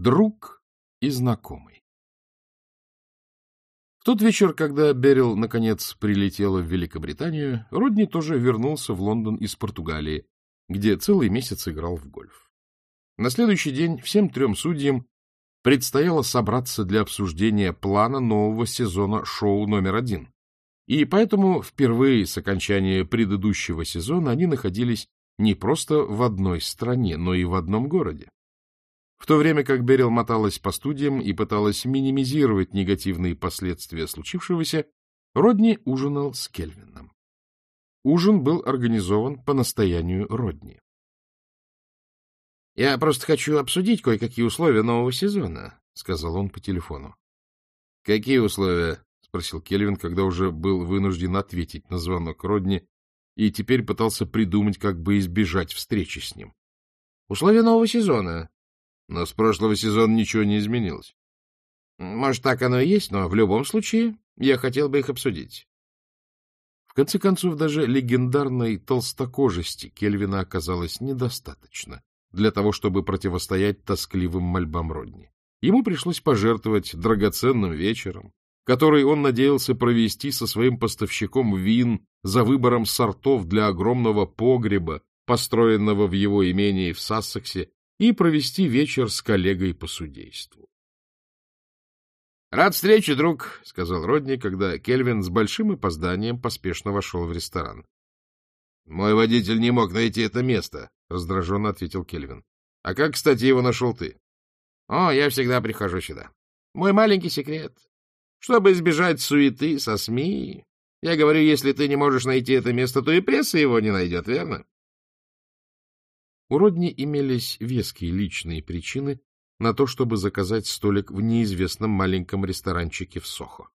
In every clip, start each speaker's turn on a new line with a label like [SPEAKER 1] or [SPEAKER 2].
[SPEAKER 1] Друг и знакомый. В тот вечер, когда Берил, наконец, прилетела в Великобританию, Родни тоже вернулся в Лондон из Португалии, где целый месяц играл в гольф. На следующий день всем трем судьям предстояло собраться для обсуждения плана нового сезона шоу номер один. И поэтому впервые с окончания предыдущего сезона они находились не просто в одной стране, но и в одном городе. В то время как Берил моталась по студиям и пыталась минимизировать негативные последствия случившегося, Родни ужинал с Кельвином. Ужин был организован по настоянию Родни. — Я просто хочу обсудить кое-какие условия нового сезона, — сказал он по телефону. — Какие условия? — спросил Кельвин, когда уже был вынужден ответить на звонок Родни и теперь пытался придумать, как бы избежать встречи с ним. — Условия нового сезона. Но с прошлого сезона ничего не изменилось. — Может, так оно и есть, но в любом случае я хотел бы их обсудить. В конце концов, даже легендарной толстокожести Кельвина оказалось недостаточно для того, чтобы противостоять тоскливым мольбам Родни. Ему пришлось пожертвовать драгоценным вечером, который он надеялся провести со своим поставщиком вин за выбором сортов для огромного погреба, построенного в его имении в Сассексе, и провести вечер с коллегой по судейству. — Рад встрече, друг, — сказал Родни, когда Кельвин с большим опозданием поспешно вошел в ресторан. — Мой водитель не мог найти это место, — раздраженно ответил Кельвин. — А как, кстати, его нашел ты? — О, я всегда прихожу сюда. Мой маленький секрет. Чтобы избежать суеты со СМИ, я говорю, если ты не можешь найти это место, то и пресса его не найдет, верно? У Родни имелись веские личные причины на то, чтобы заказать столик в неизвестном маленьком ресторанчике в Сохо.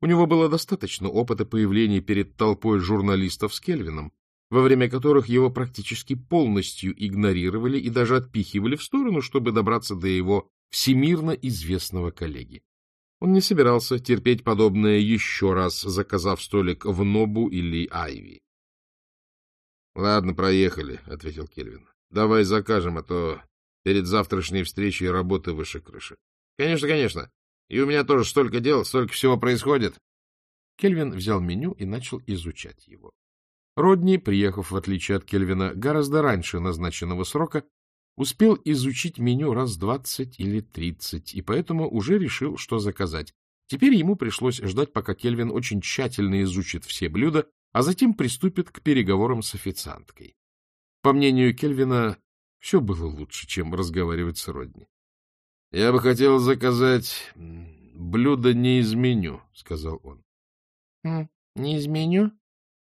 [SPEAKER 1] У него было достаточно опыта появления перед толпой журналистов с Кельвином, во время которых его практически полностью игнорировали и даже отпихивали в сторону, чтобы добраться до его всемирно известного коллеги. Он не собирался терпеть подобное еще раз, заказав столик в Нобу или Айви. — Ладно, проехали, — ответил Кельвин. — Давай закажем, а то перед завтрашней встречей работы выше крыши. — Конечно, конечно. И у меня тоже столько дел, столько всего происходит. Кельвин взял меню и начал изучать его. Родни, приехав, в отличие от Кельвина, гораздо раньше назначенного срока, Успел изучить меню раз двадцать или тридцать, и поэтому уже решил, что заказать. Теперь ему пришлось ждать, пока Кельвин очень тщательно изучит все блюда, а затем приступит к переговорам с официанткой. По мнению Кельвина, все было лучше, чем разговаривать с Родни. — Я бы хотел заказать блюдо не из меню, — сказал он.
[SPEAKER 2] — Не из меню?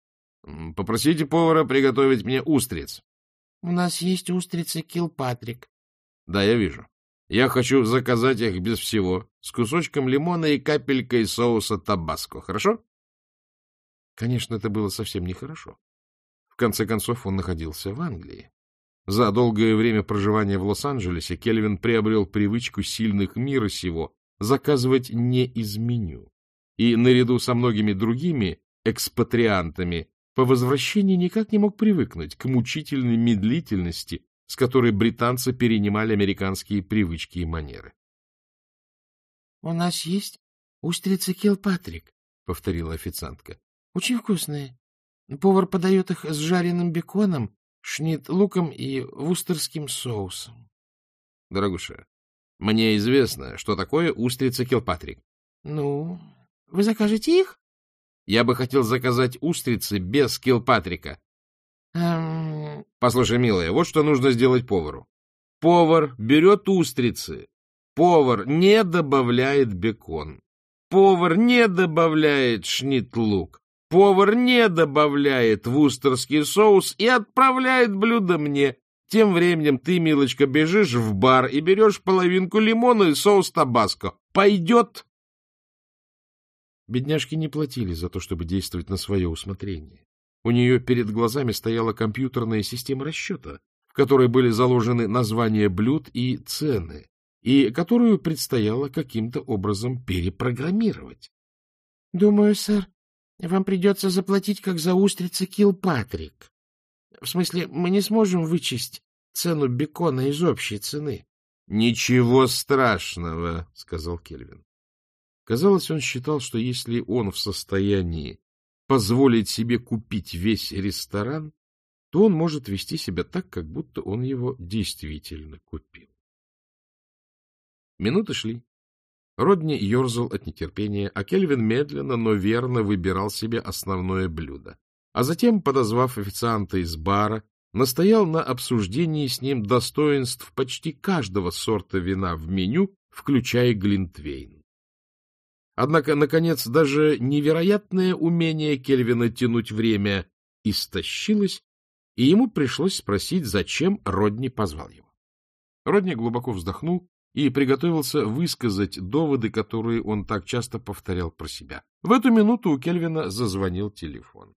[SPEAKER 1] — Попросите повара приготовить мне устриц.
[SPEAKER 2] — У нас есть устрицы Килпатрик.
[SPEAKER 1] — Да, я вижу. Я хочу заказать их без всего, с кусочком лимона и капелькой соуса табаско. Хорошо? Конечно, это было совсем нехорошо. Конце концов, он находился в Англии. За долгое время проживания в Лос-Анджелесе Кельвин приобрел привычку сильных мира сего заказывать не из меню. И наряду со многими другими экспатриантами по возвращении никак не мог привыкнуть к мучительной медлительности, с которой британцы перенимали американские привычки и манеры.
[SPEAKER 2] — У нас есть устрицы Килпатрик, — повторила официантка. — Очень вкусные. Повар подает их с жареным беконом, шнит-луком и вустерским соусом.
[SPEAKER 1] — Дорогуша, мне известно, что такое устрица Килпатрик.
[SPEAKER 2] — Ну, вы закажете их?
[SPEAKER 1] Я бы хотел заказать устрицы без Килпатрика.
[SPEAKER 2] Эм...
[SPEAKER 1] Послушай, милая, вот что нужно сделать повару. Повар берет устрицы. Повар не добавляет бекон. Повар не добавляет шнит-лук. Повар не добавляет вустерский соус и отправляет блюдо мне. Тем временем ты, милочка, бежишь в бар и берешь половинку лимона и соус табаско. Пойдет? Бедняжки не платили за то, чтобы действовать на свое усмотрение. У нее перед глазами стояла компьютерная система расчета, в которой были заложены названия блюд и цены, и которую предстояло каким-то образом перепрограммировать.
[SPEAKER 2] — Думаю, сэр, вам придется заплатить как за устрицы Килпатрик. В смысле, мы не сможем вычесть цену бекона из общей цены.
[SPEAKER 1] Ничего страшного, — сказал Кельвин. Казалось, он считал, что если он в состоянии позволить себе купить весь ресторан, то он может вести себя так, как будто он его действительно купил. Минуты шли. Родни ерзал от нетерпения, а Кельвин медленно, но верно выбирал себе основное блюдо. А затем, подозвав официанта из бара, настоял на обсуждении с ним достоинств почти каждого сорта вина в меню, включая глинтвейн. Однако, наконец, даже невероятное умение Кельвина тянуть время истощилось, и ему пришлось спросить, зачем Родни позвал его. Родни глубоко вздохнул и приготовился высказать доводы, которые он так часто повторял про себя. В эту минуту у Кельвина зазвонил телефон.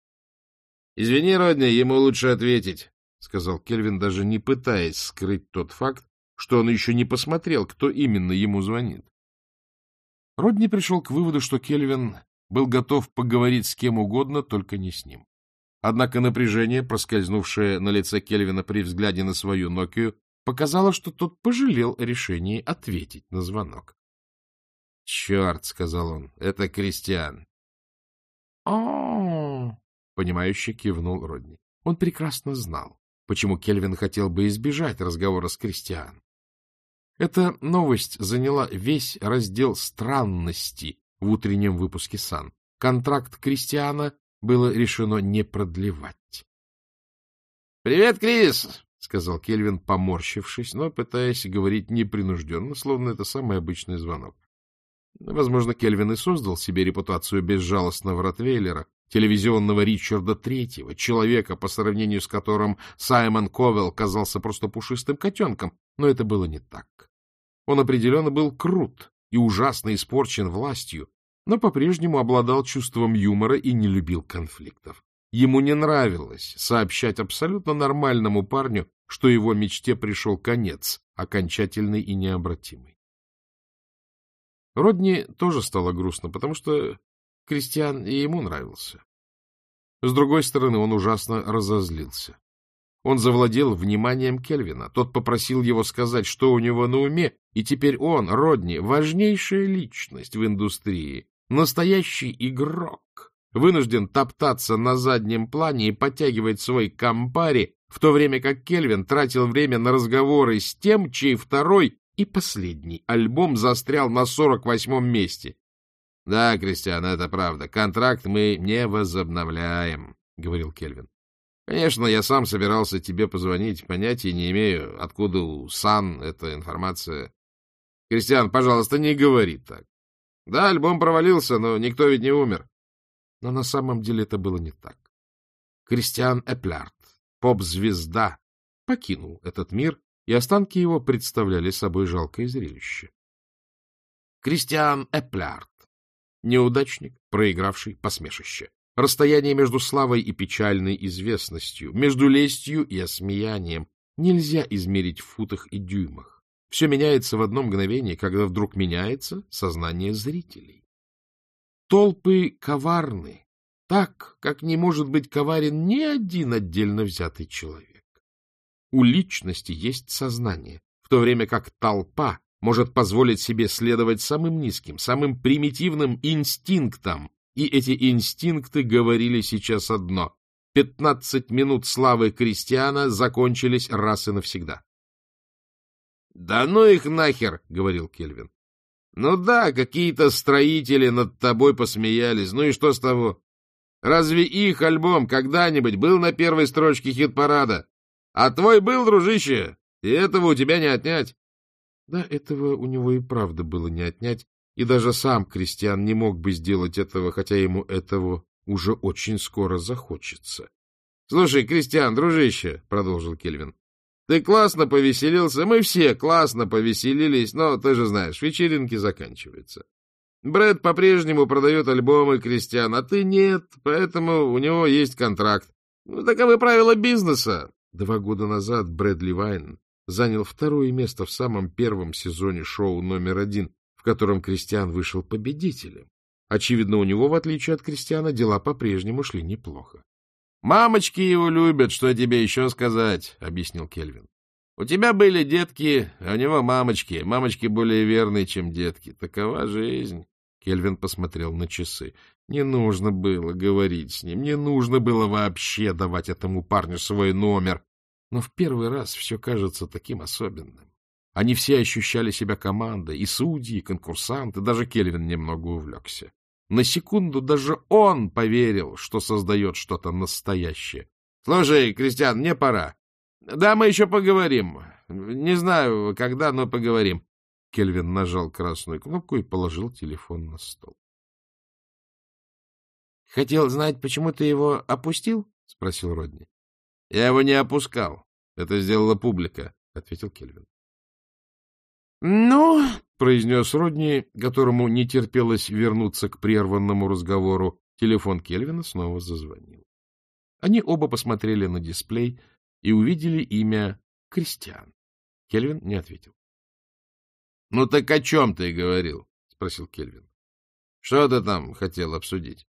[SPEAKER 1] — Извини, Родни, ему лучше ответить, — сказал Кельвин, даже не пытаясь скрыть тот факт, что он еще не посмотрел, кто именно ему звонит. Родни пришел к выводу, что Кельвин был готов поговорить с кем угодно, только не с ним. Однако напряжение, проскользнувшее на лице Кельвина при взгляде на свою Нокию, показало, что тот пожалел о решении ответить на звонок. — Черт, — сказал он, — это Кристиан. — О, — понимающе кивнул Родни. Он прекрасно знал, почему Кельвин хотел бы избежать разговора с Кристиан. Эта новость заняла весь раздел странности в утреннем выпуске «Сан». Контракт Кристиана было решено не продлевать. — Привет, Крис! — сказал Кельвин, поморщившись, но пытаясь говорить непринужденно, словно это самый обычный звонок. Возможно, Кельвин и создал себе репутацию безжалостного ротвейлера, телевизионного Ричарда Третьего, человека, по сравнению с которым Саймон Ковелл казался просто пушистым котенком, но это было не так. Он определенно был крут и ужасно испорчен властью, но по-прежнему обладал чувством юмора и не любил конфликтов. Ему не нравилось сообщать абсолютно нормальному парню, что его мечте пришел конец, окончательный и необратимый. Родни тоже стало грустно, потому что Кристиан и ему нравился. С другой стороны, он ужасно разозлился. Он завладел вниманием Кельвина. Тот попросил его сказать, что у него на уме, и теперь он, Родни, важнейшая личность в индустрии, настоящий игрок, вынужден топтаться на заднем плане и подтягивать свой компари, в то время как Кельвин тратил время на разговоры с тем, чей второй и последний альбом застрял на сорок восьмом месте. — Да, Кристиан, это правда. Контракт мы не возобновляем, — говорил Кельвин. Конечно, я сам собирался тебе позвонить, понятия не имею, откуда у Сан эта информация. Кристиан, пожалуйста, не говори так. Да, альбом провалился, но никто ведь не умер. Но на самом деле это было не так. Кристиан Эплярд, поп-звезда, покинул этот мир, и останки его представляли собой жалкое зрелище. Кристиан Эплярд, неудачник, проигравший посмешище. Расстояние между славой и печальной известностью, между лестью и осмеянием нельзя измерить в футах и дюймах. Все меняется в одно мгновение, когда вдруг меняется сознание зрителей. Толпы коварны, так, как не может быть коварен ни один отдельно взятый человек. У личности есть сознание, в то время как толпа может позволить себе следовать самым низким, самым примитивным инстинктам, и эти инстинкты говорили сейчас одно. Пятнадцать минут славы крестьяна закончились раз и навсегда. — Да ну их нахер, — говорил Кельвин. — Ну да, какие-то строители над тобой посмеялись, ну и что с того? Разве их альбом когда-нибудь был на первой строчке хит-парада? А твой был, дружище, и этого у тебя не отнять. Да, этого у него и правда было не отнять, и даже сам Кристиан не мог бы сделать этого, хотя ему этого уже очень скоро захочется. — Слушай, Кристиан, дружище, — продолжил Кельвин, — ты классно повеселился, мы все классно повеселились, но, ты же знаешь, вечеринки заканчиваются. Брэд по-прежнему продает альбомы, Кристиан, а ты нет, поэтому у него есть контракт. Ну, таковы правила бизнеса. Два года назад Брэдли Вайн занял второе место в самом первом сезоне шоу номер один, в котором Кристиан вышел победителем. Очевидно, у него, в отличие от Кристиана, дела по-прежнему шли неплохо. — Мамочки его любят, что тебе еще сказать, — объяснил Кельвин. — У тебя были детки, а у него мамочки. Мамочки более верные, чем детки. Такова жизнь. Кельвин посмотрел на часы. Не нужно было говорить с ним, не нужно было вообще давать этому парню свой номер. Но в первый раз все кажется таким особенным. Они все ощущали себя командой, и судьи, и конкурсанты, даже Кельвин немного увлекся. На секунду даже он поверил, что создает что-то настоящее. — Слушай, Кристиан, мне пора. Да, мы еще поговорим. Не знаю, когда, но поговорим. Кельвин нажал красную кнопку и положил телефон на стол.
[SPEAKER 2] — Хотел знать, почему ты его опустил? — спросил Родни.
[SPEAKER 1] — Я его не опускал. Это сделала публика, — ответил Кельвин.
[SPEAKER 2] — Ну, —
[SPEAKER 1] произнес Родни, которому не терпелось вернуться к прерванному разговору, телефон Кельвина снова зазвонил. Они оба посмотрели на дисплей и увидели имя Кристиан. Кельвин не ответил. — Ну так о чем ты говорил? — спросил Кельвин. — Что ты там хотел обсудить?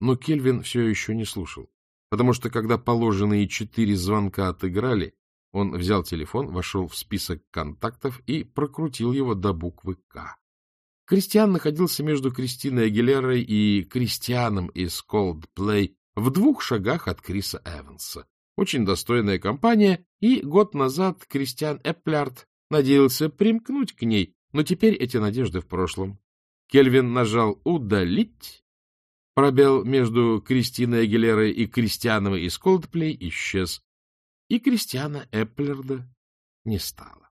[SPEAKER 1] Но Кельвин все еще не слушал, потому что, когда положенные четыре звонка отыграли, он взял телефон, вошел в список контактов и прокрутил его до буквы «К». Кристиан находился между Кристиной Агилерой и Кристианом из Coldplay в двух шагах от Криса Эванса. Очень достойная компания, и год назад Кристиан Эпплярд надеялся примкнуть к ней, но теперь эти надежды в прошлом. Кельвин нажал «Удалить». Пробел между Кристиной Агилерой и Кристиановой из Coldplay исчез, и Кристиана Эпплерда не стало.